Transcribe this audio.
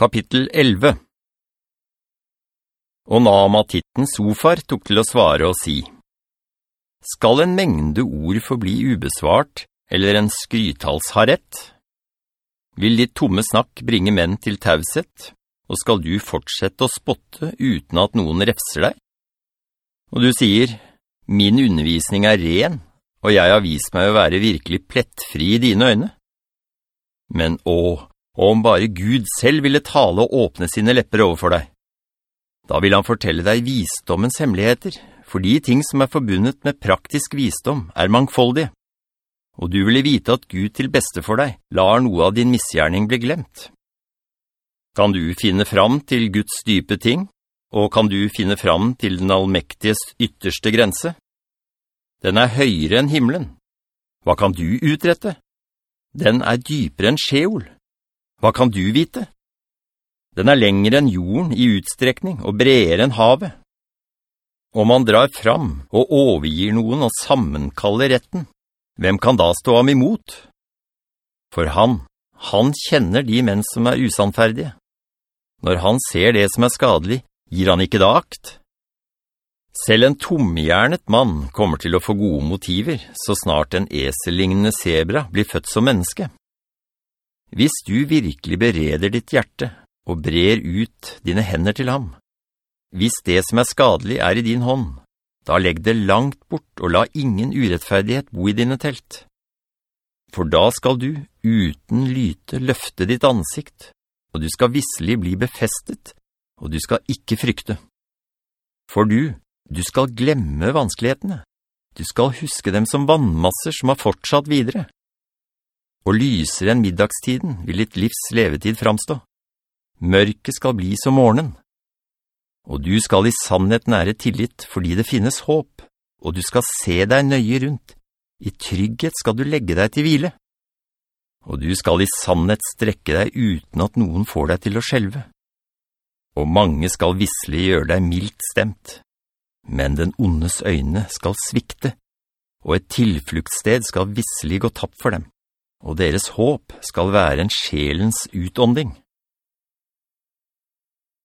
Kapittel 11 Og Naamatitten Sofar tok til å svare og si, «Skal en mengde ord forbli ubesvart, eller en skrytals ha rett? Vil ditt tomme snakk bringe menn til tauset, og skal du fortsette å spotte uten at noen refser deg? Og du sier, «Min undervisning er ren, og jeg har vist meg å være virkelig plettfri i dine øyne.» Men å, og om bare Gud selv ville tale og åpne sine lepper overfor deg. Da vil han fortelle deg visdommens hemmeligheter, for de ting som er forbundet med praktisk visdom er mangfoldige. Og du ville vite at Gud til beste for deg lar noe av din misgjerning bli glemt. Kan du finne fram til Guds dype ting, og kan du finne fram til den allmektiges ytterste grense? Den er høyere enn himmelen. Hva kan du utrette? Den er dypere enn Sheol. Hva kan du vite? Den er lengre enn jorden i utstrekning og bredere enn havet. Om man drar fram og overgir noen og sammenkaller retten, hvem kan da stå ham imot? For han, han kjenner de menn som er usannferdige. Når han ser det som er skadelig, gir han ikke da akt. Selv en tomhjernet mann kommer til å få gode motiver, så snart en esellignende zebra blir født som menneske. Hvis du virkelig bereder ditt hjerte og brer ut dine hender til ham, hvis det som er skadelig er i din hånd, da legg det langt bort og la ingen urettferdighet bo i dine telt. For da skal du uten lyte løfte ditt ansikt, og du skal visselig bli befestet, og du skal ikke frykte. For du, du skal glemme vanskelighetene. Du skal huske dem som vannmasser som har fortsatt videre og lysere enn middagstiden vil ditt livs levetid framstå. Mørket skal bli som morgenen. Og du skal i sannhet nære tillit fordi det finnes håp, og du skal se deg nøye rundt. I trygghet skal du legge deg til hvile. Og du skal i sannhet strekke deg uten at noen får deg til å skjelve. Og mange skal visselig gjøre deg mildt stemt. Men den ondes øyne skal svikte, og et tilfluktsted skal visselig gå tapp for dem og deres håp skal være en sjelens utånding.